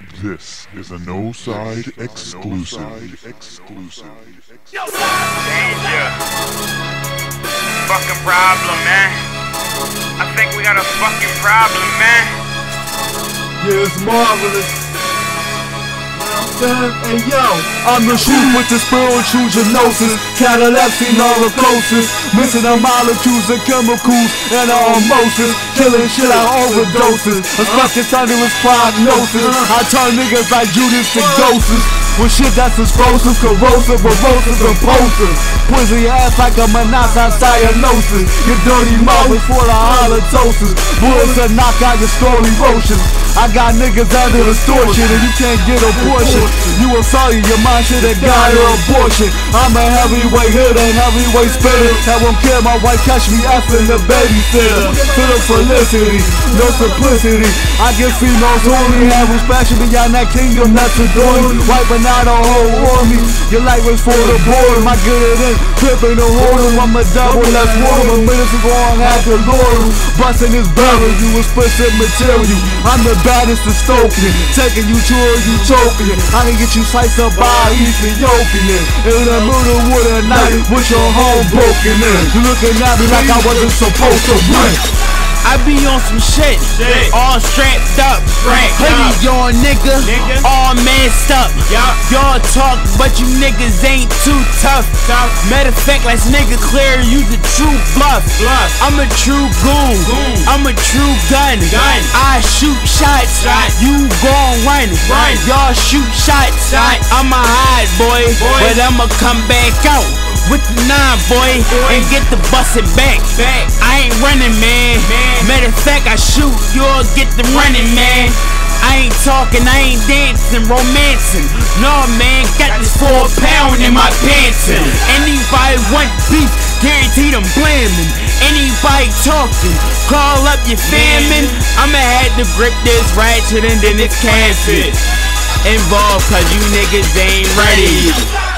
This is a no side exclusive. Exclusive. Danger. Fucking problem, man. I think we got a fucking problem, man. Yeah, it's marvelous. And yo, I'm the shoot with the spiritual genosis, catalepsy, narcosis, missing the molecules and chemicals and the hormosis, killing shit out overdoses. A fucking thunderous prognosis. I turn niggas like Judas to ghosts. With shit that's explosive, corrosive, erosive, impulsive. Poison your ass like a monoxide cyanosis. Your dirty mouth is full of halitosis. Bullets to knock out your story emotions. I got niggas under distortion and you can't get abortion. You a sorry, your mind should have got an abortion. I'm a heavyweight hitter, heavyweight spitter. That won't kill my wife, catch me effing the babysitter. Feel the felicity, no simplicity. I get females only have respect beyond that kingdom that's adoring. Wiping out a whole army. Your life was for the boredom. I get it in, the whoredom. I'm a double, that's water. Minutes ago, I had the Lord. Busting his barrel, you explicit material. I'm the baddest dystopian. Taking you to a utopia. I can get you sliced up by Ethiopian. In the middle of the night with your home broken in. You looking at me like I wasn't supposed to win. I be on some shit, all strapped up, hoodie on nigga, nigga, all messed up. Y'all talk, but you niggas ain't too tough. Matter of fact, let's nigga clear, you the true bluff. I'm a true goon, I'm a true gun. I shoot shots, you gon' run. Y'all shoot shots, I'ma hide, boy, but I'ma come back out with the nine, boy, and get the bustin' back. I ain't running, man. Matter of fact, I shoot, you'll get the running, man. I ain't talking, I ain't dancing, romancing. No, man, got this four pound in my pants. Anybody want beef, guaranteed I'm blaming. Anybody talking, call up your famine. I'ma have to grip this ratchet and then it's canvas. Involved, cause you niggas ain't ready.